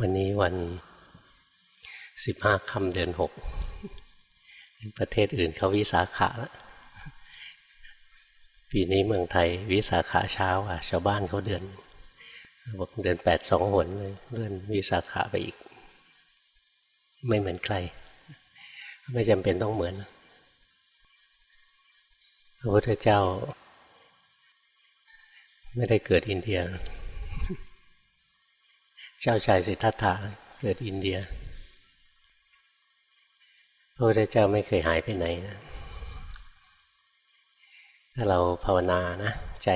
วันนี้วันสิบห้าคำเดือนหกประเทศอื่นเขาวิสาขะแล้วปีนี้เมืองไทยวิสาขาเช้าอะ ชาวบ้านเขาเดือนบอกเดือนแปดสองหนเลยเลื่อนวิสาขาไปอีก ไม่เหมือนใคร ไม่จำเป็นต้องเหมือนพระพุทธเจ้า ไม่ได้เกิดอินเดีย เจ้าชายสิทธัตถะเกิดอินเดียพระพุทธเจ้าไม่เคยหายไปไหนนะถ้าเราภาวนานะ ใจ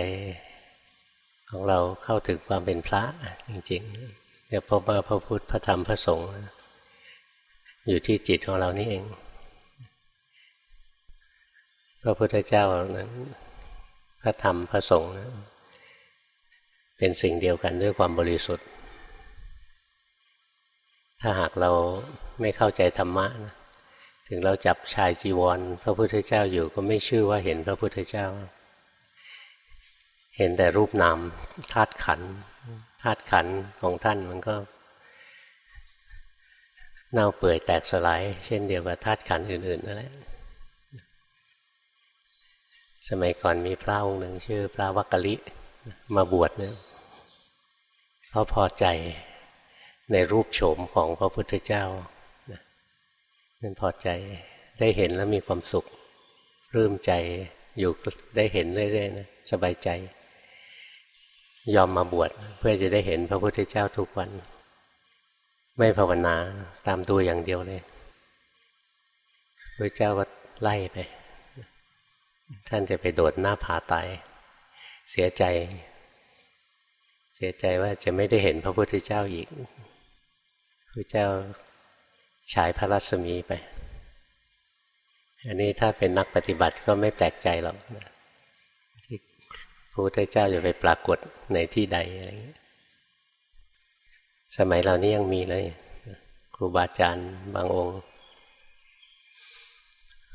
ของเราเข้าถึงความเป็นพระจริงๆจะพบว่าพระพุทธพระธรรมพระสงฆ์อยู่ที่จิตของเรานี่เอง พระพุทธเจ้านั้น พระธรรมพระสงฆ์เป็นสิ่งเดียวกันด้วยความบริสุทธิ์ ถ้าหากเราไม่เข้าใจธรรมะนะถึงเราจับชายจีวร พระพุทธเจ้าอยู่ก็ไม่ชื่อว่าเห็นพระพุทธเจ้า เห็นแต่รูปนามธาตุขันธาตุขันของท่านมันก็เน่าเปื่อยแตกสลาย เช่นเดียวกับธาตุขันอื่นๆนั่นแหละสมัยก่อนมีพระองค์หนึ่งชื่อพระวักกะลิมาบวชเนี่ยเขาพอใจ ในรูปโฉมของพระพุทธเจ้านั่นพอใจได้เห็นแล้วมีความสุขรื่มใจอยู่ได้เห็นเรื่อยๆนะสบายใจ ยอมมาบวชเพื่อจะได้เห็นพระพุทธเจ้าทุกวัน ไม่ภาวนาตามตัวอย่างเดียวเลยพระเจ้าก็ไล่ไป ท่านจะไปโดดหน้าผาตาย เสียใจ เสียใจว่าจะไม่ได้เห็นพระพุทธเจ้าอีก พระเจ้าฉายพระรัศมีไป อันนี้ถ้าเป็นนักปฏิบัติก็ไม่แปลกใจหรอกที่พระพุทธเจ้าจะไปปรากฏในที่ใดอะไรอย่างนี้สมัยเรานี้ยังมีเลยครูบาอาจารย์บางองค์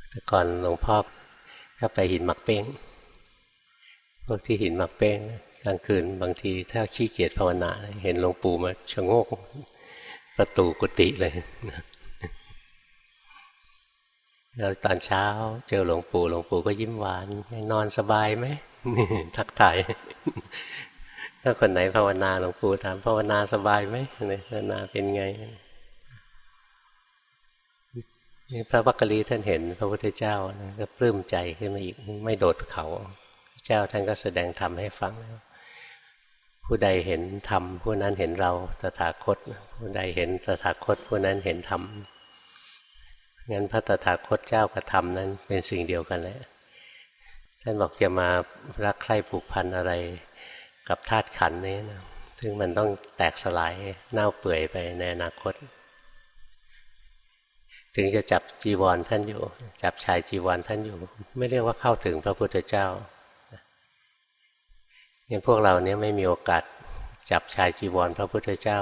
แต่ก่อนหลวงพ่อก็ไปหินหมักเป้ง พวกที่หินหมักเป้งกลางคืนบางทีถ้าขี้เกียจภาวนา เห็นหลวงปู่มาชะโงก ประตูกุฏิเลยแล้วตอนเช้าเจอหลวงปู่หลวงปู่ก็ยิ้มหวานนอนสบายไหมทักทายถ้าคนไหนภาวนาหลวงปู่ถามภาวนาสบายไหมภาวนาเป็นไงนี่พระวักกะลีท่านเห็นพระพุทธเจ้าก็ปลื้มใจขึ้นมาอีกไม่โดดเขา เจ้าท่านก็แสดงธรรมให้ฟัง ผู้ใดเห็นธรรมผู้นั้นเห็นเราตถาคต ผู้ใดเห็นตถาคต ผู้นั้นเห็นธรรมงั้นพระตถาคตเจ้ากับธรรมนั้นเป็นสิ่งเดียวกันแหละท่านบอกจะมารักใคร่ผูกพันอะไรกับธาตุขันนี้นะซึ่งมันต้องแตกสลายเน่าเปื่อยไปในอนาคต ถึงจะจับจีวรท่านอยู่ จับชายจีวรท่านอยู่ ไม่เรียกว่าเข้าถึงพระพุทธเจ้า งั้นพวกเราเนี้ยไม่มีโอกาสจับชายจีวรพระพุทธเจ้า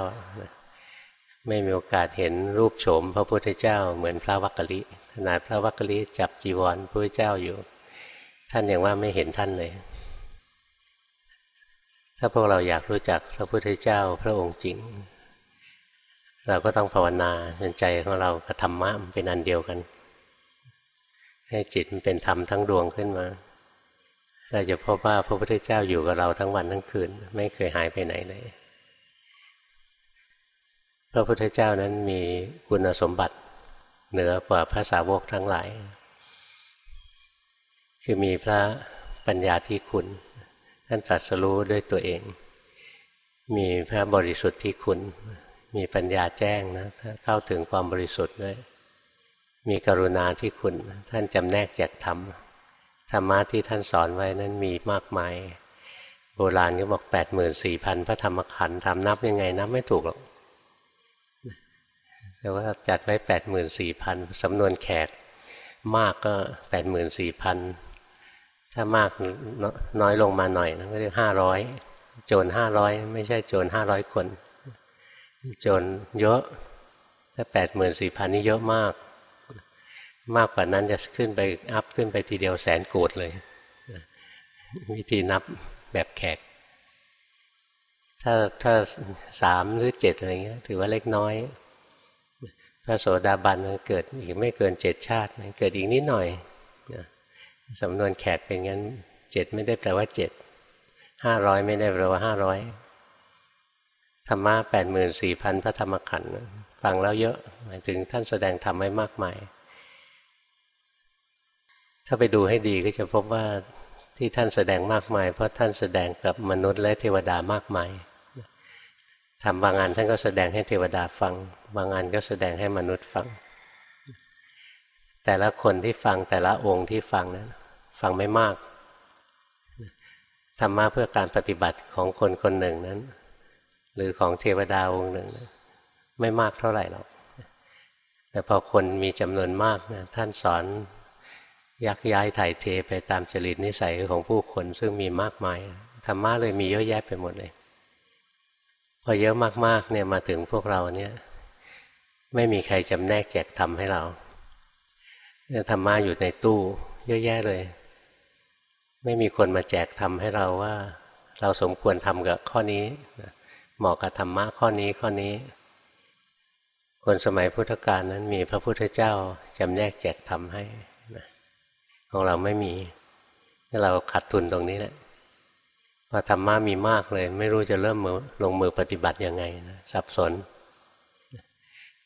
ไม่มีโอกาสเห็นรูปโฉมพระพุทธเจ้า เหมือนพระวักกะลิขนาดพระวักกะลิจับจีวรพระพุทธเจ้าอยู่ ท่านยังว่าไม่เห็นท่านเลย ถ้าพวกเราอยากรู้จักพระพุทธเจ้าพระองค์จริง เราก็ต้องภาวนาจนใจของเรากับธรรมะมันเป็นอันเดียวกัน ให้จิตมันเป็นธรรมทั้งดวงขึ้นมา เราจะพบว่าพระพุทธเจ้าอยู่กับเราทั้งวันทั้งคืน ไม่เคยหายไปไหนเลยพระพุทธเจ้านั้นมีคุณสมบัติเหนือกว่าพระสาวกทั้งหลาย คือมีพระปัญญาที่คุณท่านตรัสรู้ด้วยตัวเอง มีพระบริสุทธิ์ที่คุณ มีปัญญาแจ้งนะเข้าถึงความบริสุทธิ์ด้วยมีกรุณาที่คุณ ท่านจำแนกแจกธรรม ธรรมะที่ท่านสอนไว้นั้นมีมากมาย โบราณก็บอกแปดหมื่นสี่พันพระธรรมขันธ์ทำนับยังไงนับไม่ถูกหรอกแต่ว่าจัดไว้แปดหมื่นสี่พันสำนวนแขกมากก็แปดหมื่นสี่พันถ้ามากน้อยลงมาหน่อยนะก็เรียกห้าร้อยโจรห้าร้อยไม่ใช่โจรห้าร้อยคน โจรเยอะถ้าแปดหมื่นสี่พันนี่เยอะมาก มากกว่านั้นจะขึ้นไปอัพขึ้นไปทีเดียวแสนโกดเลย วิธีนับแบบแขก ถ้าถ้าสามหรือเจ็ดอะไรเงี้ย ถือว่าเล็กน้อยพระโสดาบันเกิดอีกไม่เกินเจ็ดชาติ เกิดอีกนิดหน่อยสำนวนแขกเป็นงั้นเจ็ดไม่ได้แปลว่าเจ็ดห้าร้อยไม่ได้แปลว่าห้าร้อยธรรมะแปดหมื่นสี่พันพระธรรมขันธ์ฟังแล้วเยอะ หมายถึงท่านแสดงธรรมไว้มากมาย ถ้าไปดูให้ดีก็จะพบว่าที่ท่านแสดงมากมาย เพราะท่านแสดงกับมนุษย์และเทวดามากมายทำบางงานท่านก็แสดงให้เทวดาฟัง บางงานก็แสดงให้มนุษย์ฟัง แต่ละคนที่ฟังแต่ละองค์ที่ฟังนั้นฟังไม่มากธรรมะเพื่อการปฏิบัติของคนคนหนึ่งนั้น หรือของเทวดาองค์หนึ่งไม่มากเท่าไหร่หรอกแต่พอคนมีจำนวนมากนะท่านสอน ยักย้ายถ่ายเทไปตามจริตนิสัยของผู้คนซึ่งมีมากมายธรรมะเลยมีเยอะแยะไปหมดเลย พอเยอะมากๆเนี่ยมาถึงพวกเราเนี่ย ไม่มีใครจำแนกแจกทำให้เราธรรมะอยู่ในตู้ เยอะแยะเลย ไม่มีคนมาแจกทำให้เราว่า เราสมควรทำกับข้อนี้เหมาะกับธรรมะข้อนี้ข้อนี้คนสมัยพุทธกาลนั้นมีพระพุทธเจ้าจำแนกแจกทำให้ ของเราไม่มีเราขาดทุนตรงนี้แหละพอธรรมะมีมากเลย ไม่รู้จะเริ่มมือลงมือปฏิบัติยังไงนะสับสน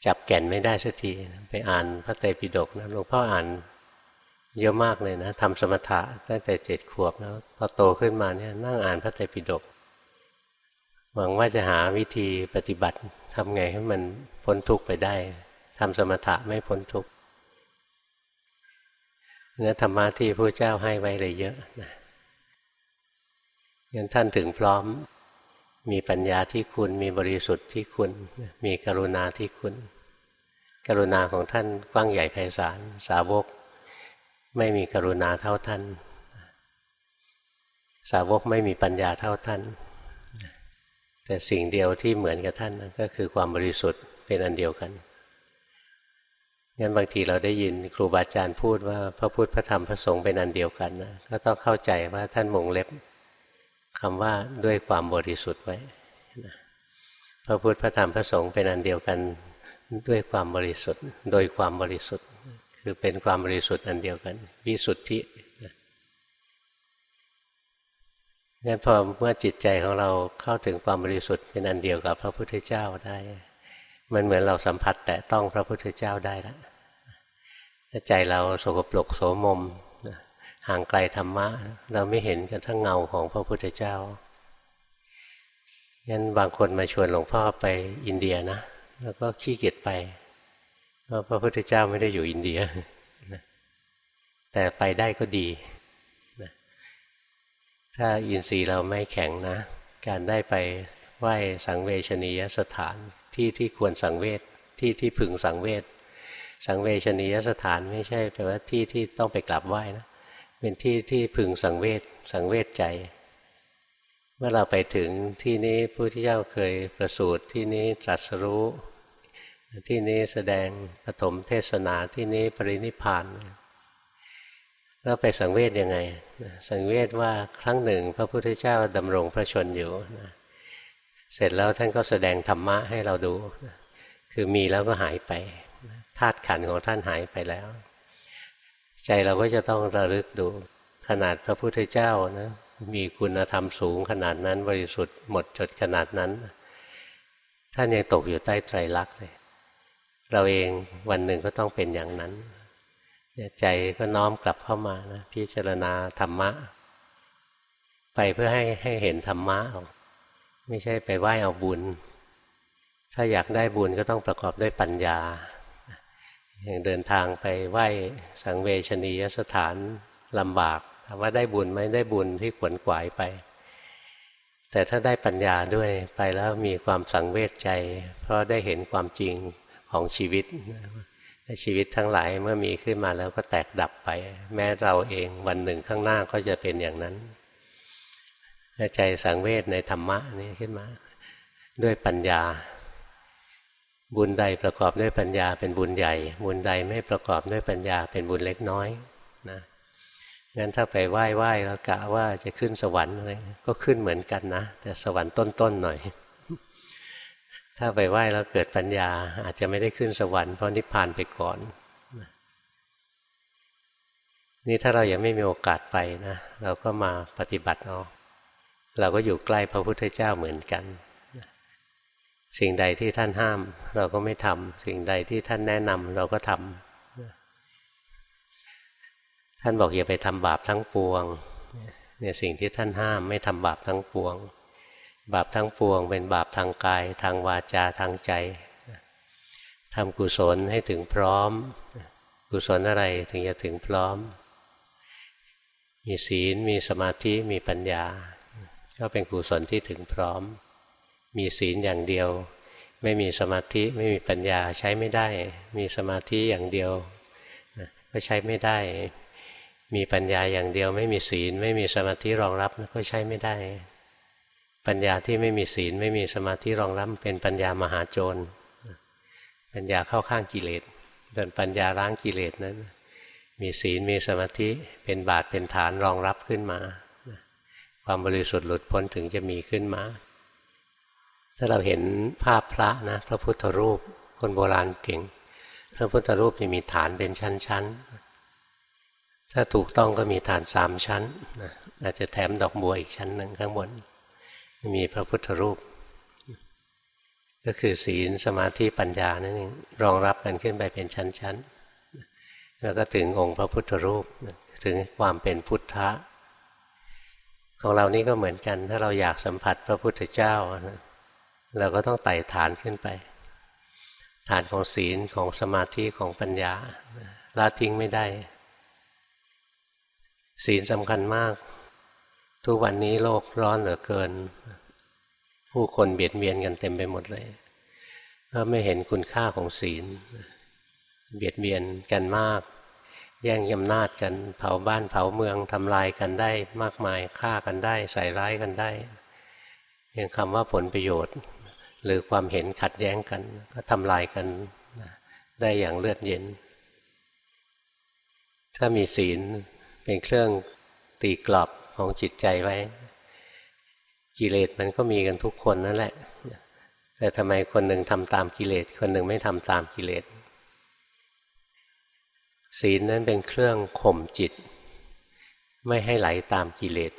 จับแก่นไม่ได้สักทีไปอ่านพระไตรปิฎกนะหลวงพ่ออ่านเยอะมากเลยนะทำสมถะตั้งแต่เจ็ดขวบแล้วพอโตขึ้นมาเนี่ยนั่งอ่านพระไตรปิฎกหวังว่าจะหาวิธีปฏิบัติทำไงให้มันพ้นทุกข์ไปได้ทำสมถะไม่พ้นทุกข์ เนื้อธรรมะที่พระเจ้าให้ไว้เลยเยอะนะงั้นท่านถึงพร้อม มีปัญญาที่คุณ มีบริสุทธิ์ที่คุณ มีกรุณาที่คุณ กรุณาของท่านกว้างใหญ่ไพศาล สาวก ไม่มีกรุณาเท่าท่าน สาวกไม่มีปัญญาเท่าท่าน แต่สิ่งเดียวที่เหมือนกับท่านก็คือความบริสุทธิ์เป็นอันเดียวกัน งั้นบางทีเราได้ยินครูบาอาจารย์พูดว่าพระพุทธพระธรรมพระสงฆ์เป็นอันเดียวกันนะก็ต้องเข้าใจว่าท่านมงเล็บคำว่าด้วยความบริสุทธิ์ไว้พระพุทธพระธรรมพระสงฆ์เป็นอันเดียวกันด้วยความบริสุทธิ์ โดยความบริสุทธิ์ คือเป็นความบริสุทธิ์อันเดียวกัน วิสุทธิงั้นพอเมื่อจิตใจของเราเข้าถึงความบริสุทธิ์เป็นอันเดียวกับพระพุทธเจ้าได้ มันเหมือนเราสัมผัสแต่ต้องพระพุทธเจ้าได้แล้วถ้าใจเราสกปรกโสมมห่างไกลธรรมะ เราไม่เห็นกันทั้งเงาของพระพุทธเจ้างั้นบางคนมาชวนหลวงพ่อไปอินเดียนะ แล้วก็ขี้เกียจไปเพราะพระพุทธเจ้าไม่ได้อยู่อินเดีย แต่ไปได้ก็ดี ถ้าอินทรีย์เราไม่แข็งนะ การได้ไปไหว้สังเวชนียสถาน ที่ที่ควรสังเวชที่ที่พึงสังเวชสังเวชนียสถานไม่ใช่แปลว่าที่ที่ต้องไปกราบไหว้นะเป็นที่ที่พึงสังเวชสังเวชใจ เมื่อเราไปถึงที่นี้พระพุทธเจ้าเคยประสูติที่นี้ตรัสรู้ ที่นี้แสดงปฐมเทศนาที่นี้ปรินิพานแล้วไปสังเวชยังไง สังเวชว่าครั้งหนึ่ง พระพุทธเจ้าดำรงพระชนอยู่ เสร็จแล้วท่านก็แสดงธรรมะให้เราดู คือมีแล้วก็หายไปธาตุขันของท่านหายไปแล้ว ใจเราก็จะต้องระลึกดู ขนาดพระพุทธเจ้านะมีคุณธรรมสูงขนาดนั้นบริสุทธิ์หมดจดขนาดนั้น ท่านยังตกอยู่ใต้ไตรลักษณ์เลยเราเองวันหนึ่งก็ต้องเป็นอย่างนั้น ใจก็น้อมกลับเข้ามานะพิจารณาธรรมะ ไปเพื่อให้ให้เห็นธรรมะ ไม่ใช่ไปไหว้เอาบุญ ถ้าอยากได้บุญก็ต้องประกอบด้วยปัญญา อย่างเดินทางไปไหว้สังเวชนียสถานลำบากถามว่าได้บุญไหมได้บุญที่ขวนขวายไป แต่ถ้าได้ปัญญาด้วยไปแล้วมีความสังเวชใจ เพราะได้เห็นความจริงของชีวิตชีวิตทั้งหลายเมื่อมีขึ้นมาแล้วก็แตกดับไป แม้เราเองวันหนึ่งข้างหน้าก็จะเป็นอย่างนั้น ใจสังเวชในธรรมะนี่ขึ้นมา ด้วยปัญญา บุญใดประกอบด้วยปัญญาเป็นบุญใหญ่ บุญใดไม่ประกอบด้วยปัญญาเป็นบุญเล็กน้อยนะงั้นถ้าไปไหว้ไหว้แล้วกะว่าจะขึ้นสวรรค์อะไรก็ขึ้นเหมือนกันนะ แต่สวรรค์ต้นๆหน่อย ถ้าไปไหว้แล้วเกิดปัญญา อาจจะไม่ได้ขึ้นสวรรค์เพราะนิพพานไปก่อนนี่ถ้าเรายังไม่มีโอกาสไปนะ เราก็มาปฏิบัติเอา เราก็อยู่ใกล้พระพุทธเจ้าเหมือนกัน สิ่งใดที่ท่านห้าม เราก็ไม่ทำสิ่งใดที่ท่านแนะนำเราก็ทำท่านบอกอย่าไปทำบาปทั้งปวงเนี่ยสิ่งที่ท่านห้ามไม่ทำบาปทั้งปวง บาปทั้งปวง เป็นบาปทางกาย ทางวาจาทางใจทำกุศลให้ถึงพร้อม กุศลอะไรถึงจะถึงพร้อม มีศีลมีสมาธิมีปัญญา ก็เป็นกุศลที่ถึงพร้อม มีศีลอย่างเดียว ไม่มีสมาธิไม่มีปัญญาใช้ไม่ได้ มีสมาธิอย่างเดียวก็ใช้ไม่ได้ มีปัญญาอย่างเดียว ไม่มีศีล ไม่มีสมาธิรองรับก็ใช้ไม่ได้ ปัญญาที่ไม่มีศีล ไม่มีสมาธิรองรับ เป็นปัญญามหาโจรปัญญาเข้าข้างกิเลสเป็นปัญญาล้างกิเลสนั้น มีศีลมีสมาธิเป็นบาทเป็นฐานรองรับขึ้นมา ความบริสุทธิ์หลุดพ้นถึงจะมีขึ้นมา ถ้าเราเห็นภาพพระนะพระพุทธรูปคนโบราณเก่ง พระพุทธรูปจะมีฐานเป็นชั้นๆ ถ้าถูกต้องก็มีฐานสามชั้นอาจจะแถมดอกบัวอีกชั้นหนึ่งข้างบน มีพระพุทธรูป ก็คือศีลสมาธิปัญญานั่นเองรองรับกันขึ้นไปเป็นชั้นๆ แล้วก็ถึงองค์พระพุทธรูปถึงความเป็นพุทธะ ของเรานี่ก็เหมือนกัน ถ้าเราอยากสัมผัสพระพุทธเจ้าเราก็ต้องไต่ฐานขึ้นไป ฐานของศีลของสมาธิของปัญญาละทิ้งไม่ได้ ศีลสำคัญมาก ทุกวันนี้โลกร้อนเหลือเกิน ผู้คนเบียดเบียนกันเต็มไปหมดเลยก็ไม่เห็นคุณค่าของศีล เบียดเบียนกันมาก แย่งยำนาจกันเผาบ้านเผาเมืองทำลายกันได้มากมายฆ่ากันได้ ใส่ร้ายกันได้เพียงคำว่าผลประโยชน์ หรือความเห็นขัดแย้งกัน ก็ทำลายกันได้อย่างเลือดเย็น ถ้ามีศีลเป็นเครื่องตีกรอบของจิตใจไว้ กิเลสมันก็มีกันทุกคนนั่นแหละ แต่ทำไมคนหนึ่งทำตามกิเลสคนหนึ่งไม่ทำตามกิเลส ศีลนั้นเป็นเครื่องข่มจิต ไม่ให้ไหลาตามกิเลส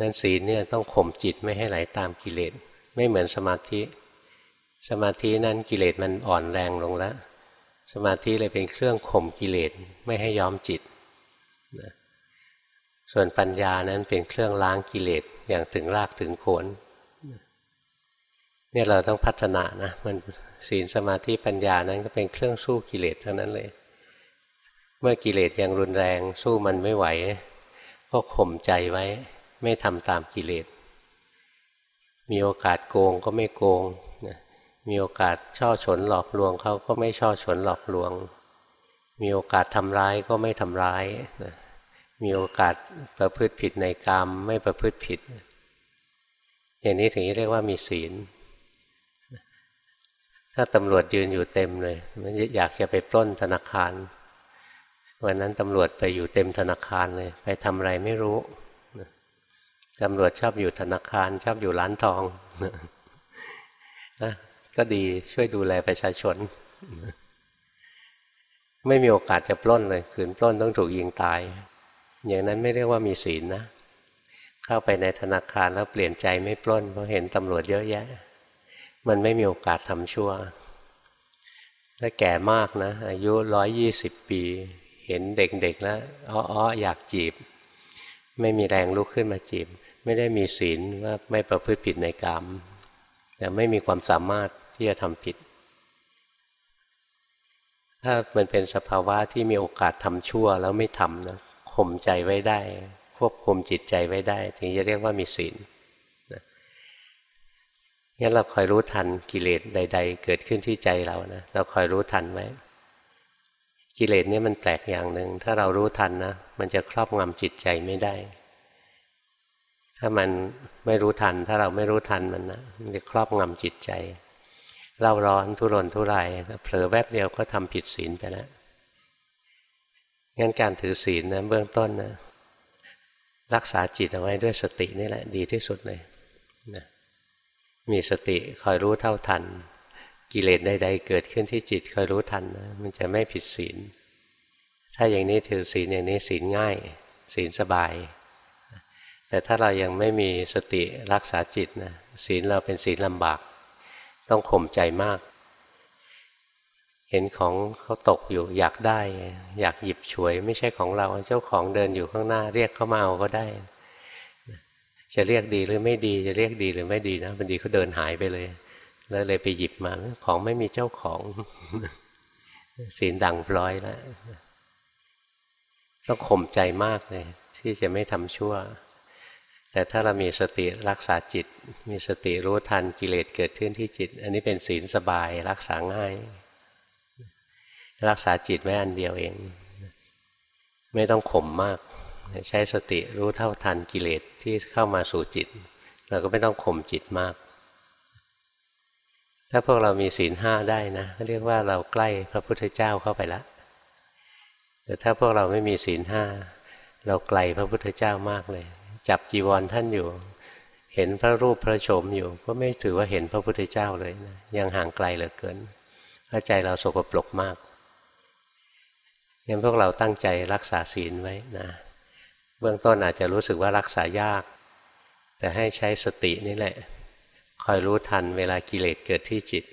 นั้นศีลเนี่ยต้องข่มจิตไม่ให้ไหลาตามกิเลสไม่เหมือนสมาธิ สมาธินั้นกิเลสมันอ่อนแรงลงแล้วสมาธิเลยเป็นเครื่องข่มกิเลสไม่ให้ย้อมจิตส่วนปัญญานั้นเป็นเครื่องล้างกิเลสอย่างถึงรากถึงโคนเนี่ยเราต้องพัฒนานะมันศีลสมาธิปัญญานั้นก็เป็นเครื่องสู้กิเลสเท่านั้นเลย มื่อกิเลสยังรุนแรงสู้มันไม่ไหว ก็ข่มใจไว้ ไม่ทำตามกิเลส มีโอกาสโกงก็ไม่โกงมีโอกาสช่อฉนหลอกลวงเขาก็ไม่ช่อฉนหลอกลวง มีโอกาสทำร้ายก็ไม่ทำร้ายมีโอกาสประพฤติผิดในกรรมไม่ประพฤติผิด อย่างนี้ถึงเรียกว่ามีศีล ถ้าตำรวจยืนอยู่เต็มเลย มันอยากจะไปปล้นธนาคาร วันนั้นตำรวจไปอยู่เต็มธนาคารเลย ไปทำอะไรไม่รู้ตำรวจชอบอยู่ธนาคาร ชอบอยู่ร้านทองนะก็ดีช่วยดูแลประชาชน ไม่มีโอกาสจะปล้นเลยขืนปล้นต้องถูกยิงตาย อย่างนั้นไม่เรียกว่ามีศีลนะ เข้าไปในธนาคารแล้วเปลี่ยนใจไม่ปล้นเพราะเห็นตำรวจเยอะแยะ มันไม่มีโอกาสทำชั่วถ้าแก่มากนะ อายุร้อยยี่สิบปี เห็นเด็กๆแล้วอ้ออยากจีบ ไม่มีแรงลุกขึ้นมาจีบ ไม่ได้มีศีลว่าไม่ประพฤติผิดในกรรม แต่ไม่มีความสามารถที่จะทำผิด ถ้ามันเป็นสภาวะที่มีโอกาสทำชั่วแล้วไม่ทำนะข่มใจไว้ได้ ควบคุมจิตใจไว้ได้ ถึงจะเรียกว่ามีศีลงั้นเราคอยรู้ทันกิเลสใด ๆ เกิดขึ้นที่ใจเรานะเราคอยรู้ทันไว้ กิเลสเนี่ยมันแปลกอย่างหนึ่งถ้าเรารู้ทันนะมันจะครอบงำจิตใจไม่ได้ ถ้ามันไม่รู้ทัน ถ้าเราไม่รู้ทันมันนะมันจะครอบงำจิตใจเราร้อนทุรนทุรายเผลอแวบเดียวก็ทำผิดศีลไปแล้วงั้นการถือศีลนะเบื้องต้นนะรักษาจิตเอาไว้ด้วยสตินี่แหละ ดีที่สุดเลยนะมีสติคอยรู้เท่าทัน กิเลสใดๆเกิดขึ้นที่จิตคอยรู้ทันนะมันจะไม่ผิดศีล ถ้าอย่างนี้ถือศีลอย่างนี้ศีลง่าย ศีลสบาย แต่ถ้าเรายังไม่มีสติรักษาจิตนะศีลเราเป็นศีลลำบาก ต้องข่มใจมาก เห็นของเขาตกอยู่อยากได้ อยากหยิบฉวย ไม่ใช่ของเราเจ้าของเดินอยู่ข้างหน้า เรียกเขามาเอาก็ได้ จะเรียกดีหรือไม่ดี จะเรียกดีหรือไม่ดีนะบางทีเขาเดินหายไปเลย แล้วเลยไปหยิบมา ของไม่มีเจ้าของ ศีลดังพลอยแล้วต้องข่มใจมากเลย ที่จะไม่ทำชั่ว แต่ถ้าเรามีสติรักษาจิต มีสติรู้ทันกิเลสเกิดขึ้นที่จิต อันนี้เป็นศีลสบายรักษาง่าย รักษาจิตไว้อันเดียวเอง ไม่ต้องข่มมาก ใช้สติรู้เท่าทันกิเลสที่เข้ามาสู่จิต เราก็ไม่ต้องข่มจิตมาก ถ้าพวกเรามีศีลห้าได้นะเรียกว่าเราใกล้พระพุทธเจ้าเข้าไปแล้วแต่ถ้าพวกเราไม่มีศีลห้าเราไกลพระพุทธเจ้ามากเลย จับจีวรท่านอยู่ เห็นพระรูปพระโฉมอยู่ ก็ไม่ถือว่าเห็นพระพุทธเจ้าเลยนะยังห่างไกลเหลือเกินเพราะใจเราสกปรกมากงั้นพวกเราตั้งใจรักษาศีลไว้นะ เบื้องต้นอาจจะรู้สึกว่ารักษายาก แต่ให้ใช้สตินี่แหละ คอยรู้ทันเวลากิเลสเกิดที่จิต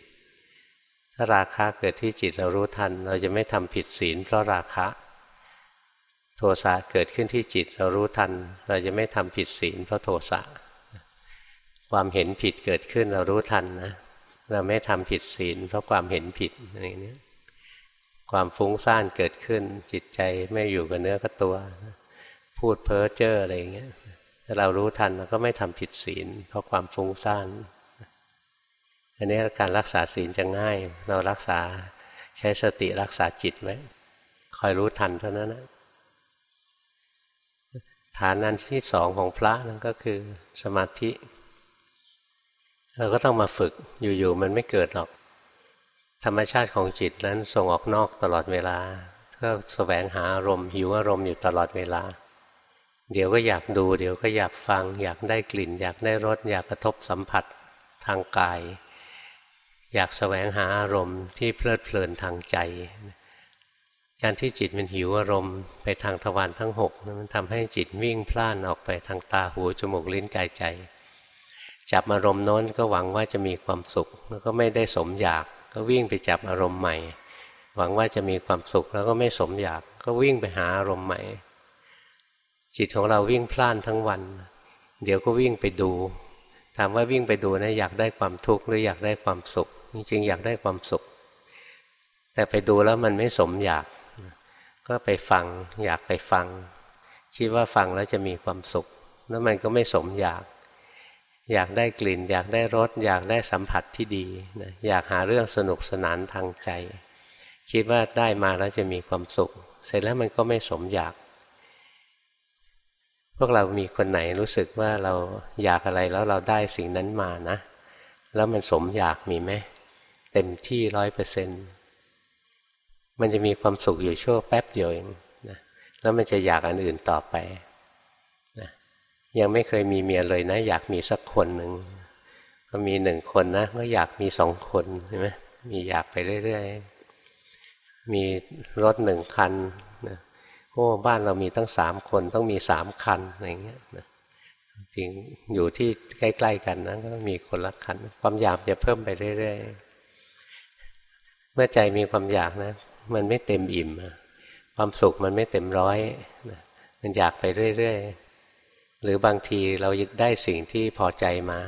ถ้าราคะเกิดที่จิตเรารู้ทัน เราจะไม่ทำผิดศีล เพราะราคะ โทสะเกิดขึ้นที่จิต เรารู้ทัน เราจะไม่ทำผิดศีล เพราะโทสะ ความเห็นผิดเกิดขึ้นเรารู้ทันนะเราไม่ทำผิดศีล เพราะความเห็นผิดอะไรเนี้ยความฟุ้งซ่านเกิดขึ้น จิตใจไม่อยู่กับเนื้อกับตัว พูดเพ้อเจ้ออะไรอย่างเงี้ยเรารู้ทันเราก็ไม่ทำผิดศีล เพราะความฟุ้งซ่าน อันนี้การรักษาศีลจะง่าย เรารักษาใช้สติรักษาจิตไว้คอยรู้ทันเท่านั้นนะฐานนั้นที่สองของพระนั่นก็คือสมาธิ เราก็ต้องมาฝึกอยู่ๆมันไม่เกิดหรอก ธรรมชาติของจิตนั้นส่งออกนอกตลอดเวลาก็สแสวงหาอารมณ์หิวอารมณ์อยู่ตลอดเวลา เดี๋ยวก็อยากดู เดี๋ยวก็อยากฟัง อยากได้กลิ่น อยากได้รสอยากกระทบสัมผัสทางกาย อยากสแสวงหาอารมณ์ที่เพลิดเพลินทางใจ การที่จิตมันหิวอารมณ์ไปทางทวารทั้งหกมันทำให้จิตวิ่งพล่านออกไปทางตาหูจมูกลิ้นกายใจ จับอารมณ์โน้นก็หวังว่าจะมีความสุข แล้วก็ไม่ได้สมอยาก ก็วิ่งไปจับอารมณ์ใหม่ หวังว่าจะมีความสุขแล้วก็ไม่สมอยาก ก็วิ่งไปหาอารมณ์ใหม่ จิตของเราวิ่งพล่านทั้งวัน เดี๋ยวก็วิ่งไปดูถามว่าวิ่งไปดูนะอยากได้ความทุกข์หรืออยากได้ความสุข จริงๆอยากได้ความสุข แต่ไปดูแล้วมันไม่สมอยาก ก็ไปฟังอยากไปฟัง คิดว่าฟังแล้วจะมีความสุข แล้วมันก็ไม่สมอยาก อยากได้กลิ่น อยากได้รสอยากได้สัมผัสที่ดีนะอยากหาเรื่องสนุกสนานทางใจ คิดว่าได้มาแล้วจะมีความสุข เสร็จแล้วมันก็ไม่สมอยากพวกเรามีคนไหนรู้สึกว่าเราอยากอะไรแล้วเราได้สิ่งนั้นมานะ แล้วมันสมอยากมีไหม เต็มที่ร้อยเปอร์เซ็นต์มันจะมีความสุขอยู่ชั่วแป๊บเดียวเองนะแล้วมันจะอยากอันอื่นต่อไปยังไม่เคยมีเมียเลยนะ อยากมีสักคนหนึ่งก็มีหนึ่งคนนะก็อยากมีสองคนใช่ไหมมีอยากไปเรื่อยๆ มีรถหนึ่งคันนะโอ้บ้านเรามีตั้งสามคนต้องมีสามคันอะไรเงี้ยนะจริงอยู่ที่ใกล้ ๆ กันนะก็มีคนละคัน ความอยากจะเพิ่มไปเรื่อยๆ เมื่อใจมีความอยากนะ มันไม่เต็มอิ่ม ความสุขมันไม่เต็มร้อย มันอยากไปเรื่อยๆ หรือบางทีเราได้สิ่งที่พอใจมา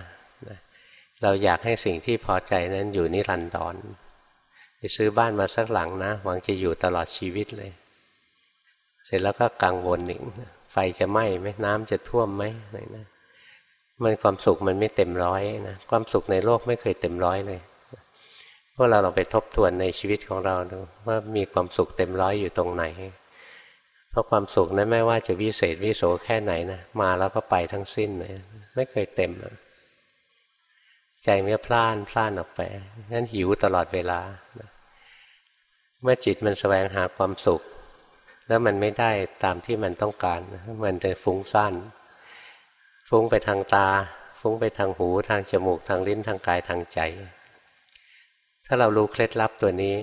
เราอยากให้สิ่งที่พอใจนั้นอยู่นิรันดรไปซื้อบ้านมาสักหลังนะ หวังจะอยู่ตลอดชีวิตเลย เสร็จแล้วก็กังวลหนึ่งไฟจะไหม้ไหมน้ำจะท่วมไหมอะไรนะมันความสุขมันไม่เต็มร้อยนะความสุขในโลกไม่เคยเต็มร้อยเลย พวกเราลองไปทบทวนในชีวิตของเราดูว่ามีความสุขเต็มร้อยอยู่ตรงไหน เพราะความสุขนั้นไม่ว่าจะวิเศษวิโสแค่ไหนนะมาแล้วก็ไปทั้งสิ้นเลยไม่เคยเต็มใจมันก็พล่านพล่านออกไปงั้นหิวตลอดเวลาเมื่อจิตมันแสวงหาความสุข แล้วมันไม่ได้ตามที่มันต้องการ มันจะฟุ้งซ่านฟุ้งไปทางตา ฟุ้งไปทางหูทางจมูกทางลิ้นทางกายทางใจาเรารู้เคล็ดลับตัวนี้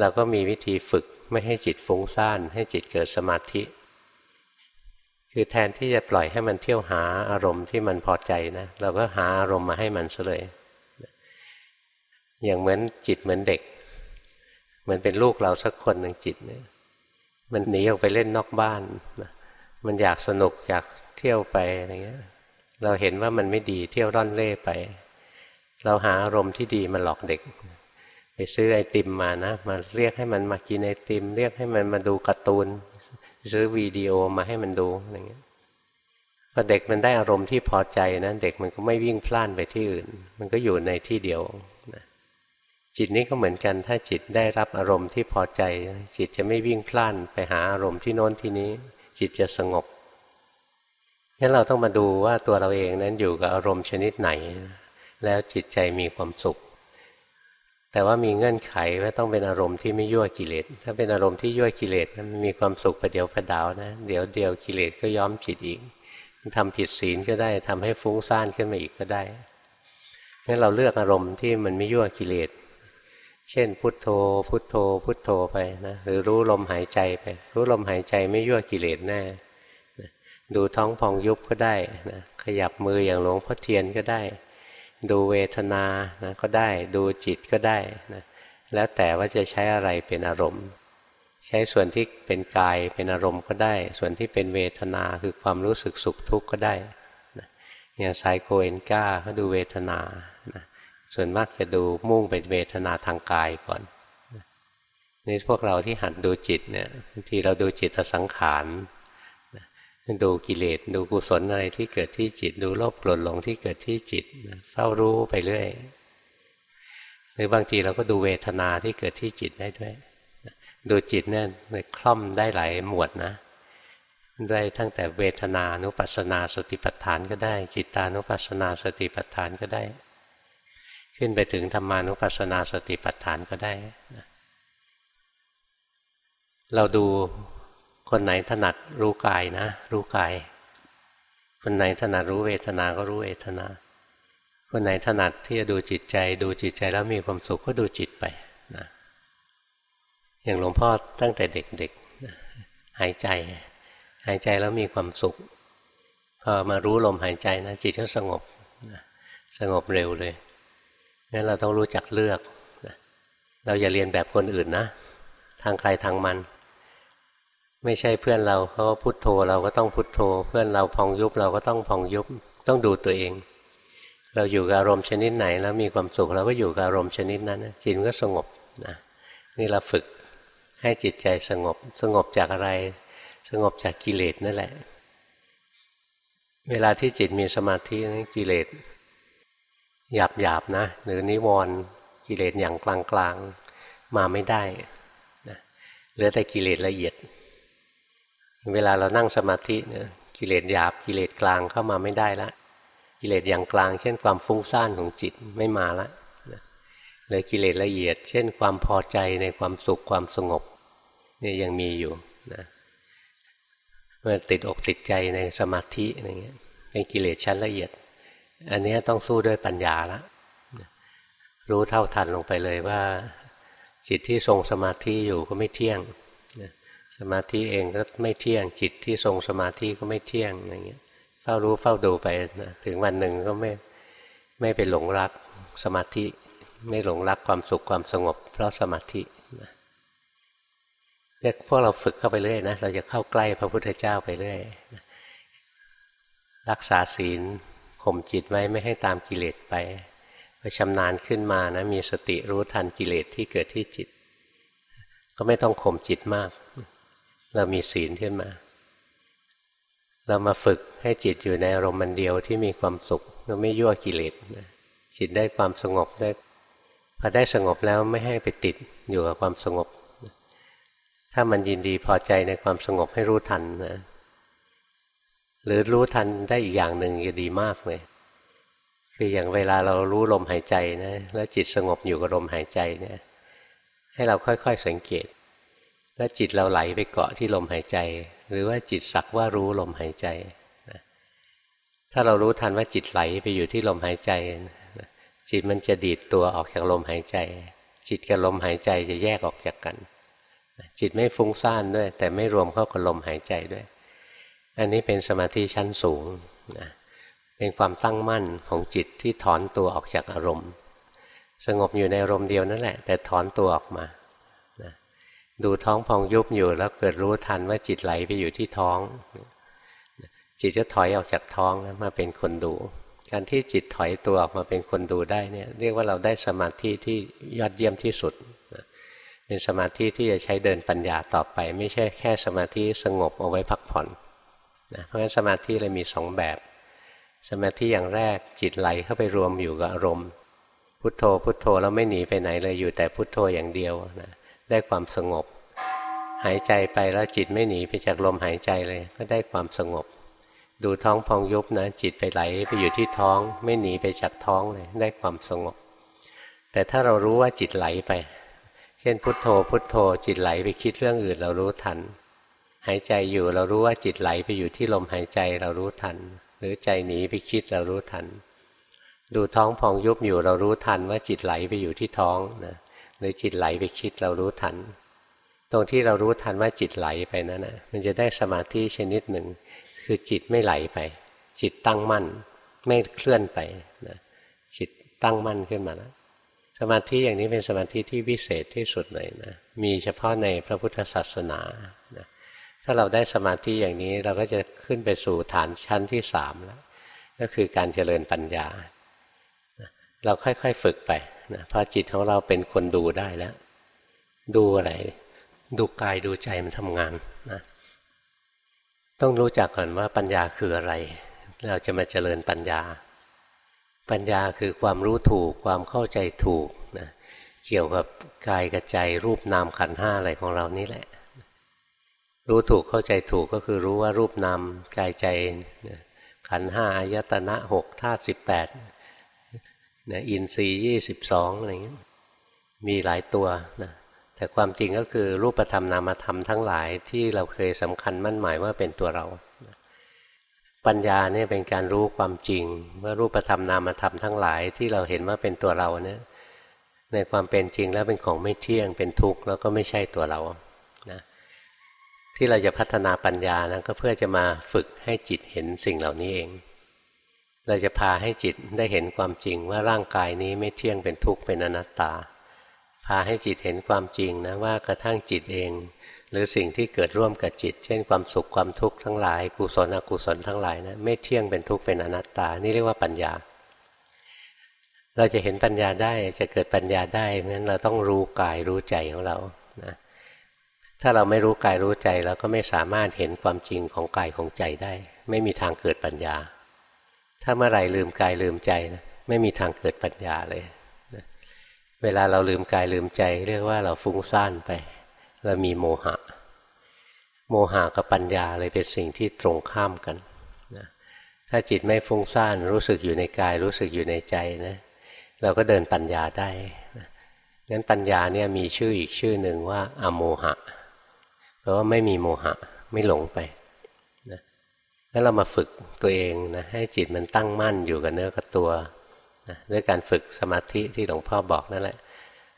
เราก็มีวิธีฝึกไม่ให้จิตฟุ้งซ่าน ให้จิตเกิดสมาธิ คือแทนที่จะปล่อยให้มันเที่ยวหาอารมณ์ที่มันพอใจนะเราก็หาอารมณ์มาให้มันซะเลยอย่างเหมือนจิตเหมือนเด็ก เหมือนเป็นลูกเราสักคนหนึ่งจิตเนี่ยมันหนีออกไปเล่นนอกบ้านมันอยากสนุกอยากเที่ยวไปอะไรเงี้ยเราเห็นว่ามันไม่ดีเที่ยวร่อนเล่ไป เราหาอารมณ์ที่ดีมาหลอกเด็ก ไปซื้อไอติมมานะ มาเรียกให้มันมากินไอติม เรียกให้มันมาดูการ์ตูน ซื้อวิดีโอมาให้มันดูอะไรเงี้ยพอเด็กมันได้อารมณ์ที่พอใจนะเด็กมันก็ไม่วิ่งพล่านไปที่อื่น มันก็อยู่ในที่เดียวนะจิตนี้ก็เหมือนกัน ถ้าจิตได้รับอารมณ์ที่พอใจ จิตจะไม่วิ่งพล่านไปหาอารมณ์ที่โน้นที่นี้ จิตจะสงบงั้นเราต้องมาดูว่าตัวเราเองนั้นอยู่กับอารมณ์ชนิดไหน แล้วจิตใจมีความสุข แต่ว่ามีเงื่อนไขว่าต้องเป็นอารมณ์ที่ไม่ยั่วกิเลส ถ้าเป็นอารมณ์ที่ยั่วกิเลสมันมีความสุขประเดียวประดาวนะ เดี๋ยวเดียวกิเลสก็ย้อมจิตอีกทำผิดศีลก็ได้ทำให้ฟุ้งซ่านขึ้นมาอีกก็ได้งั้นเราเลือกอารมณ์ที่มันไม่ยั่วกิเลส เช่น พุทโธ พุทโธ พุทโธไปนะ หรือรู้ลมหายใจไป รู้ลมหายใจไม่ยั่วกิเลสแน่ดูท้องพองยุบก็ได้นะขยับมืออย่างหลวงพ่อเทียนก็ได้ ดูเวทนานะก็ได้ดูจิตก็ได้นะแล้วแต่ว่าจะใช้อะไรเป็นอารมณ์ ใช้ส่วนที่เป็นกายเป็นอารมณ์ก็ได้ ส่วนที่เป็นเวทนาคือความรู้สึกสุขทุกข์ก็ได้นะอย่างไซโคเอนก้าก็ดูเวทนานะส่วนมากจะดูมุ่งเป็นเวทนาทางกายก่อนนี่พวกเราที่หัดดูจิตเนี่ยบางทีเราดูจิตสังขาร ดูกิเลสดูกุศลอะไรที่เกิดที่จิต ดูโลภโกรธหลงที่เกิดที่จิตเฝ้ารู้ไปเรื่อยหรือบางทีเราก็ดูเวทนาที่เกิดที่จิตได้ด้วย ดูจิตเนี่ยคล่อมได้หลายหมวดนะ ได้ตั้งแต่เวทนานุปัสสนาสติปัฏฐานก็ได้ จิตานุปัสสนาสติปัฏฐานก็ได้ ขึ้นไปถึงธรรมานุปัสสนาสติปัฏฐานก็ได้ เราดู คนไหนถนัดรู้กายนะ รู้กาย คนไหนถนัดรู้เวทนา ก็รู้เวทนา คนไหนถนัดที่จะดูจิตใจ ดูจิตใจแล้วมีความสุขก็ดูจิตไปนะอย่างหลวงพ่อตั้งแต่เด็กๆหายใจ หายใจแล้วมีความสุข พอมารู้ลมหายใจนะจิตก็สงบสงบเร็วเลยงั้นเราต้องรู้จักเลือก เราอย่าเรียนแบบคนอื่นนะ ทางใครทางมัน ไม่ใช่เพื่อนเราเขาพุโทโธเราก็ต้องพุโทโธ เพื่อนเราพองยุบเราก็ต้องพองยุบต้องดูตัวเอง เราอยู่กับอารมณ์ชนิดไหนแล้วมีความสุขเราก็อยู่กับอารมณ์ชนิดนั้นจิตก็สงบนะนี่เราฝึกให้จิตใจสงบสงบจากอะไร สงบจากกิเลสนั่นแหละ เวลาที่จิตมีสมาธิกิเลสหยาบหยาบนะ หรือนิวรณ์กิเลสอย่างกลางกลางมาไม่ได้นะเหลือแต่กิเลสละเอียด เวลาเรานั่งสมาธิเนี่ยกิเลสหยาบกิเลสกลางเข้ามาไม่ได้ละกิเลสอย่างกลาง เช่นความฟุ้งซ่านของจิตไม่มาละเลยกิเลสละเอียด เช่น ความพอใจในความสุขความสงบเนี่ยยังมีอยู่นะเมื่อติดอกติดใจในสมาธิอะไรเงี้ยเป็นกิเลสชั้นละเอียด อันนี้ต้องสู้ด้วยปัญญาละรู้เท่าทันลงไปเลยว่า จิตที่ทรงสมาธิอยู่ก็ไม่เที่ยง สมาธิเองก็ไม่เที่ยงจิตที่ทรงสมาธิก็ไม่เที่ยงอะไรเงี้ยเฝ้ารู้เฝ้าดูไปนะถึงวันหนึ่งก็ไม่ไม่ไปหลงรักสมาธิ ไม่หลงรักความสุขความสงบ เพราะสมาธินะเนี่ยพวกเราฝึกเข้าไปเรื่อยนะเราจะเข้าใกล้พระพุทธเจ้าไปเรื่อยรักษาศีลข่มจิตไว้ไม่ให้ตามกิเลสไปพอชำนาญขึ้นมานะมีสติรู้ทันกิเลสที่เกิดที่จิต ก็ไม่ต้องข่มจิตมาก เรามีศีลขึ้นมา เรามาฝึกให้จิตอยู่ในอารมณ์มันเดียวที่มีความสุขเราไม่ยั่วกิเลสจิตได้ความสงบได้พอได้สงบแล้วไม่ให้ไปติดอยู่กับความสงบ ถ้ามันยินดีพอใจในความสงบให้รู้ทันนะหรือรู้ทันได้อีกอย่างหนึ่งจะดีมากเลยคืออย่างเวลาเรารู้ลมหายใจนะแล้วจิตสงบอยู่กับลมหายใจเนี่ย ให้เราค่อยๆสังเกต แล้วจิตเราไหลไปเกาะที่ลมหายใจ หรือว่าจิตสักว่ารู้ลมหายใจถ้าเรารู้ทันว่าจิตไหลไปอยู่ที่ลมหายใจจิตมันจะดีดตัวออกจากลมหายใจ จิตกับลมหายใจจะแยกออกจากกันจิตไม่ฟุ้งซ่านด้วย แต่ไม่รวมเข้ากับลมหายใจด้วย อันนี้เป็นสมาธิชั้นสูงนะเป็นความตั้งมั่นของจิตที่ถอนตัวออกจากอารมณ์ สงบอยู่ในอารมณ์เดียวนั่นแหละ แต่ถอนตัวออกมา ดูท้องพองยุบอยู่แล้วเกิดรู้ทันว่าจิตไหลไปอยู่ที่ท้อง จิตจะถอยออกจากท้องนะมาเป็นคนดู การที่จิตถอยตัวออกมาเป็นคนดูได้เนี่ยเรียกว่าเราได้สมาธิที่ยอดเยี่ยมที่สุดเป็นสมาธิที่จะใช้เดินปัญญาต่อไป ไม่ใช่แค่สมาธิสงบเอาไว้พักผ่อนนะเพราะฉะนั้นสมาธิเลยมีสองแบบ สมาธิอย่างแรกจิตไหลเข้าไปรวมอยู่กับอารมณ์ พุทโธพุทโธแล้วไม่หนีไปไหนเลยอยู่แต่พุทโธอย่างเดียวนะ ได้ความสงบ หายใจไปแล้วจิตไม่หนีไปจากลมหายใจเลย ก็ได้ความสงบ ดูท้องพองยุบนะจิตไปไหลไปอยู่ที่ท้อง ไม่หนีไปจากท้องเลย ได้ความสงบ แต่ถ้าเรารู้ว่าจิตไหลไป เช่นพุทโธ พุทโธ จิตไหลไปคิดเรื่องอื่นเรารู้ทัน หายใจอยู่เรารู้ว่าจิตไหลไปอยู่ที่ลมหายใจเรารู้ทัน หรือใจหนีไปคิดเรารู้ทัน ดูท้องพองยุบอยู่เรารู้ทันว่าจิตไหลไปอยู่ที่ท้องนะ หรือจิตไหลไปคิดเรารู้ทัน ตรงที่เรารู้ทันว่าจิตไหลไปนั่นนะมันจะได้สมาธิชนิดหนึ่ง คือจิตไม่ไหลไป จิตตั้งมั่น ไม่เคลื่อนไปนะจิตตั้งมั่นขึ้นมาแล้วสมาธิอย่างนี้เป็นสมาธิที่วิเศษที่สุดเลยนะมีเฉพาะในพระพุทธศาสนานะถ้าเราได้สมาธิอย่างนี้เราก็จะขึ้นไปสู่ฐานชั้นที่สามแล้วก็คือการเจริญปัญญา เราค่อยๆฝึกไป นะพอจิตของเราเป็นคนดูได้แล้ว ดูอะไร ดูกายดูใจมันทำงานนะต้องรู้จักก่อนว่าปัญญาคืออะไร เราจะมาเจริญปัญญา ปัญญาคือความรู้ถูก ความเข้าใจถูกนะเกี่ยวกับกายกับใจรูปนามขันห้าอะไรของเรานี่แหละ รู้ถูกเข้าใจถูกก็คือรู้ว่ารูปนามกายใจขันห้าอายตนะหกธาตุสิบแปด นะอินทรีย์ยี่สิบสองอะไรเงี้ยมีหลายตัวนะแต่ความจริงก็คือรูปธรรมนามธรรมทั้งหลายที่เราเคยสำคัญมั่นหมายว่าเป็นตัวเรา ปัญญาเนี่ยเป็นการรู้ความจริง ว่ารูปธรรมนามธรรมทั้งหลายที่เราเห็นว่าเป็นตัวเราเนี่ยในความเป็นจริงแล้วเป็นของไม่เที่ยงเป็นทุกข์แล้วก็ไม่ใช่ตัวเรานะที่เราจะพัฒนาปัญญานะก็เพื่อจะมาฝึกให้จิตเห็นสิ่งเหล่านี้เอง เราจะพาให้จิตได้เห็นความจริงว่าร่างกายนี้ไม่เที่ยงเป็นทุกข์เป็นอนัตตา พาให้จิตเห็นความจริงนะว่ากระทั่งจิตเอง หรือสิ่งที่เกิดร่วมกับจิต เช่นความสุขความทุกข์ทั้งหลาย กุศลอกุศลทั้งหลายนะไม่เที่ยงเป็นทุกข์เป็นอนัตตา นี่เรียกว่าปัญญา เราจะเห็นปัญญาได้จะเกิดปัญญาได้เพราะฉะนั้นเราต้องรู้กายรู้ใจของเรานะถ้าเราไม่รู้กายรู้ใจเราก็ไม่สามารถเห็นความจริงของกายของใจได้ ไม่มีทางเกิดปัญญา ถ้าเมื่อไหร่ลืมกายลืมใจนะไม่มีทางเกิดปัญญาเลยเวลาเราลืมกายลืมใจ เรียกว่าเราฟุ้งซ่านไป เรามีโมหะ โมหะกับปัญญาเลยเป็นสิ่งที่ตรงข้ามกันนะถ้าจิตไม่ฟุ้งซ่านรู้สึกอยู่ในกายรู้สึกอยู่ในใจนะเราก็เดินปัญญาได้นะงั้นปัญญาเนี่ยมีชื่ออีกชื่อหนึ่งว่าอโมหะเพราะว่าไม่มีโมหะ ไม่หลงไป แล้วเรามาฝึกตัวเองนะให้จิตมันตั้งมั่นอยู่กับเนื้อกับตัวนะด้วยการฝึกสมาธิที่หลวงพ่อบอกนั่นแหละ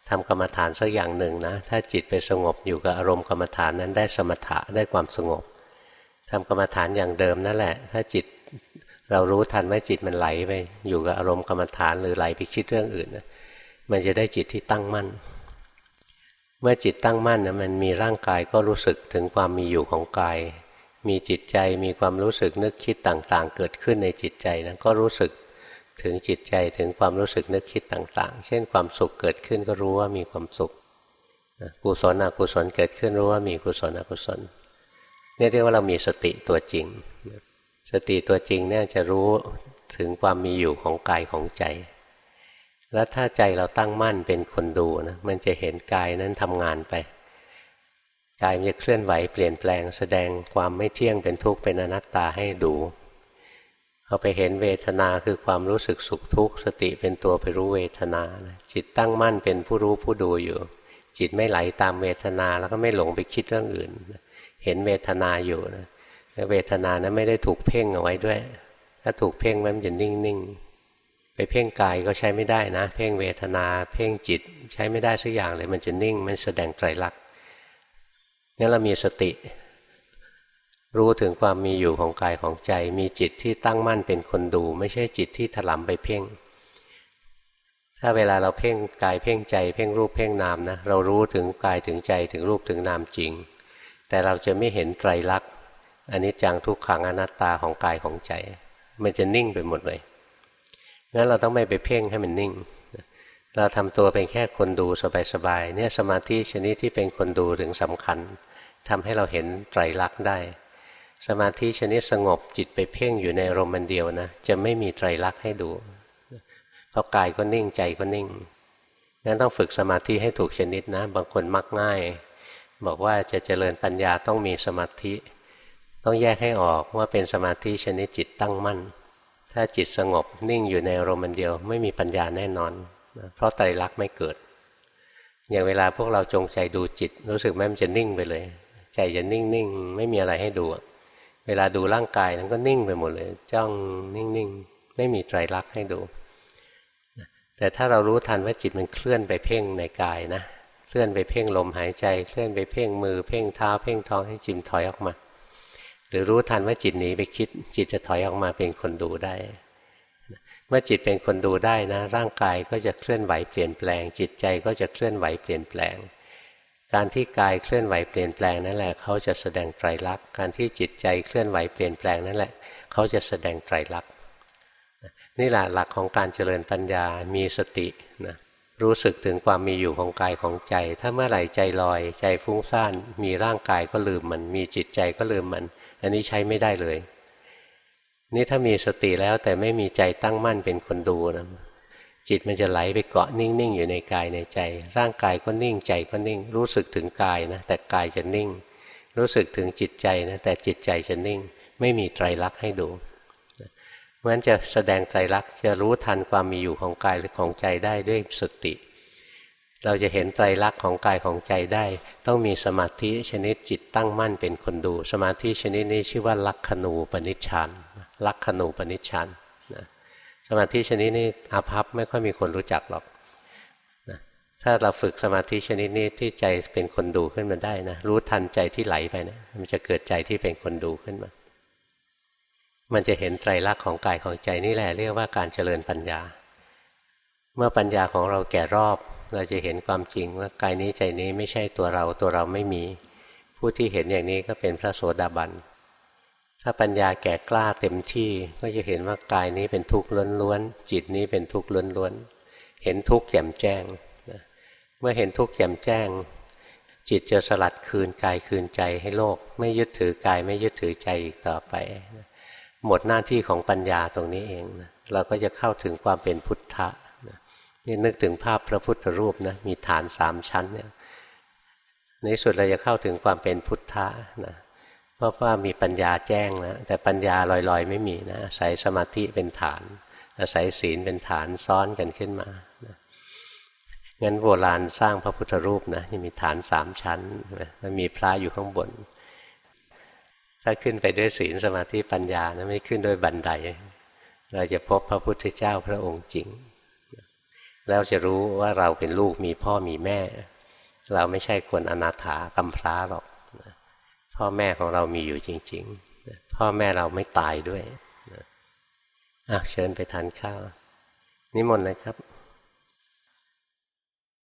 ทำกรรมฐานสักอย่างหนึ่งนะ ถ้าจิตไปสงบอยู่กับอารมณ์กรรมฐานนั้นได้สมถะได้ความสงบทำกรรมฐานอย่างเดิมนั่นแหละ ถ้าจิตเรารู้ทันว่าจิตมันไหลไปอยู่กับอารมณ์กรรมฐานหรือไหลไปคิดเรื่องอื่นนะมันจะได้จิตที่ตั้งมั่น เมื่อจิตตั้งมั่นนะมันมีร่างกายก็รู้สึกถึงความมีอยู่ของกาย มีจิตใจมีความรู้สึกนึกคิดต่างๆ เกิดขึ้นในจิตใจนะก็รู้สึกถึงจิตใจถึงความรู้สึกนึกคิดต่าง ๆ เช่นความสุขเกิดขึ้นก็รู้ว่ามีความสุขกุศลอกุศลเกิดขึ้นรู้ว่ามีกุศลอกุศลเนี่ยเรียกว่าเรามีสติตัวจริง สติตัวจริงเนี่ยจะรู้ถึงความมีอยู่ของกายของใจ แล้วถ้าใจเราตั้งมั่นเป็นคนดูนะมันจะเห็นกายนั้นทำงานไป กายมันจะเคลื่อนไหวเปลี่ยนแปลงแสดงความไม่เที่ยงเป็นทุกข์เป็นอนัตตาให้ดูพอไปเห็นเวทนาคือความรู้สึกสุขทุกข์สติเป็นตัวไปรู้เวทนาจิตตั้งมั่นเป็นผู้รู้ผู้ดูอยู่ จิตไม่ไหลตามเวทนาแล้วก็ไม่หลงไปคิดเรื่องอื่น เห็นเวทนาอยู่นะเวทนานะไม่ได้ถูกเพ่งเอาไว้ด้วย ถ้าถูกเพ่งมันจะนิ่งๆไปเพ่งกายก็ใช้ไม่ได้นะ เพ่งเวทนา เพ่งจิตใช้ไม่ได้สักอย่างเลยมันจะนิ่งมันแสดงไตรลักษณ นี่เรามีสติ รู้ถึงความมีอยู่ของกายของใจ มีจิตที่ตั้งมั่นเป็นคนดู ไม่ใช่จิตที่ถลำไปเพ่ง ถ้าเวลาเราเพ่งกายเพ่งใจ เพ่งรูปเพ่งนามนะเรารู้ถึงกายถึงใจถึงรูปถึงนามจริง แต่เราจะไม่เห็นไตรลักษณ์อันนี้จังทุกขังอนัตตาของกายของใจ มันจะนิ่งไปหมดเลยงั้นเราต้องไม่ไปเพ่งให้มันนิ่ง เราทำตัวเป็นแค่คนดูสบายๆเนี่ยสมาธิชนิดที่เป็นคนดูถึงสำคัญ ทำให้เราเห็นไตรลักษณ์ได้ สมาธิชนิดสงบจิตไปเพ่งอยู่ในอารมณ์มันเดียวนะ จะไม่มีไตรลักษณ์ให้ดู เพราะกายก็นิ่งใจก็นิ่งงั้นต้องฝึกสมาธิให้ถูกชนิดนะ บางคนมักง่าย บอกว่าจะเจริญปัญญาต้องมีสมาธิ ต้องแยกให้ออกว่าเป็นสมาธิชนิดจิตตั้งมั่น ถ้าจิตสงบนิ่งอยู่ในอารมณ์เดียว ไม่มีปัญญาแน่นอนเพราะไตรลักษณ์ไม่เกิด อย่างเวลาพวกเราจงใจดูจิต รู้สึกไหมมันจะนิ่งไปเลย ใจจะนิ่งนิ่งไม่มีอะไรให้ดู เวลาดูร่างกายมันก็นิ่งไปหมดเลย จ้องนิ่งนิ่งไม่มีไตรลักษณ์ให้ดู แต่ถ้าเรารู้ทันว่าจิตมันเคลื่อนไปเพ่งในกายนะ เคลื่อนไปเพ่งลมหายใจ เคลื่อนไปเพ่งมือ เพ่งเท้า เพ่งท้องให้จิมถอยออกมา หรือรู้ทันว่าจิตหนีไปคิด จิตจะถอยออกมาเป็นคนดูได้ เมื่อจิตเป็นคนดูได้นะ ร่างกายก็จะเคลื่อนไหวเปลี่ยนแปลง จิตใจก็จะเคลื่อนไหวเปลี่ยนแปลง การที่กายเคลื่อนไหวเปลี่ยนแปลงนั่นแหละเขาจะแสดงไตรลักษณ์การที่จิตใจเคลื่อนไหวเปลี่ยนแปลงนั่นแหละเขาจะแสดงไตรลักษณ์นี่แหละหลักของการเจริญปัญญา มีสตินะรู้สึกถึงความมีอยู่ของกายของใจ ถ้าเมื่อไหร่ใจลอย ใจฟุ้งซ่าน มีร่างกายก็ลืมมัน มีจิตใจก็ลืมมัน อันนี้ใช้ไม่ได้เลย นี่ถ้ามีสติแล้วแต่ไม่มีใจตั้งมั่นเป็นคนดูนะ จิตมันจะไหลไปเกาะนิ่งๆ อยู่ในกายในใจ ร่างกายก็นิ่งใจก็นิ่ง รู้สึกถึงกายนะแต่กายจะนิ่ง รู้สึกถึงจิตใจนะแต่จิตใจจะนิ่ง ไม่มีไตรลักษณ์ให้ดูเพราะฉะนั้นจะแสดงไตรลักษณ์จะรู้ทันความมีอยู่ของกายหรือของใจได้ด้วยสติ เราจะเห็นไตรลักษณ์ของกายของใจได้ ต้องมีสมาธิชนิดจิตตั้งมั่นเป็นคนดู สมาธิชนิดนี้ชื่อว่าลักขณูปนิชฌานลักขณูปนิชฌาน สมาธิชนิดนี้อาภัพไม่ค่อยมีคนรู้จักหรอกนะถ้าเราฝึกสมาธิชนิดนี้ที่ใจเป็นคนดูขึ้นมาได้นะรู้ทันใจที่ไหลไปนะมันจะเกิดใจที่เป็นคนดูขึ้นมา มันจะเห็นไตรลักษณ์ของกายของใจนี่แหละเรียกว่าการเจริญปัญญา เมื่อปัญญาของเราแก่รอบเราจะเห็นความจริงว่ากายนี้ใจนี้ไม่ใช่ตัวเราตัวเราไม่มี ผู้ที่เห็นอย่างนี้ก็เป็นพระโสดาบัน ถ้าปัญญาแก่กล้าเต็มที่ก็จะเห็นว่ากายนี้เป็นทุกข์ล้วนๆจิตนี้เป็นทุกข์ล้วนๆเห็นทุกข์แจ่มแจ้งเมื่อเห็นทุกข์แจ่มแจ้ง จิตจะสลัดคืนกายคืนใจให้โลก ไม่ยึดถือกายไม่ยึดถือใจอีกต่อไปหมดหน้าที่ของปัญญาตรงนี้เองเราก็จะเข้าถึงความเป็นพุทธะนี่นึกถึงภาพพระพุทธรูปนะมีฐานสามชั้นเนี่ยในสุดเราจะเข้าถึงความเป็นพุทธะนะ เพราะว่ามีปัญญาแจ้งนะแต่ปัญญาลอยๆ ไม่มีนะอาศัยสมาธิเป็นฐาน อาศัยศีลเป็นฐานซ้อนกันขึ้นมานะงั้นโบราณสร้างพระพุทธรูปนะมีฐานสามชั้นมันมีพระอยู่ข้างบน ถ้าขึ้นไปด้วยศีลสมาธิปัญญานะไม่ขึ้นด้วยบันได เราจะพบพระพุทธเจ้าพระองค์จริง แล้วจะรู้ว่าเราเป็นลูกมีพ่อมีแม่ เราไม่ใช่คนอนาถากำพร้าหรอก พ่อแม่ของเรามีอยู่จริง ๆ พ่อแม่เราไม่ตายด้วยอะเชิญไปทานข้าวนิมนต์เลยครับ